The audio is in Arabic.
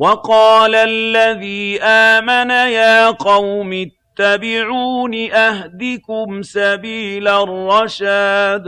وَقَالَ الَّذِي آمَنَ يَا قَوْمِ اتَّبِعُونِ أَهْدِكُمْ سَبِيلَ الرَّشَادِ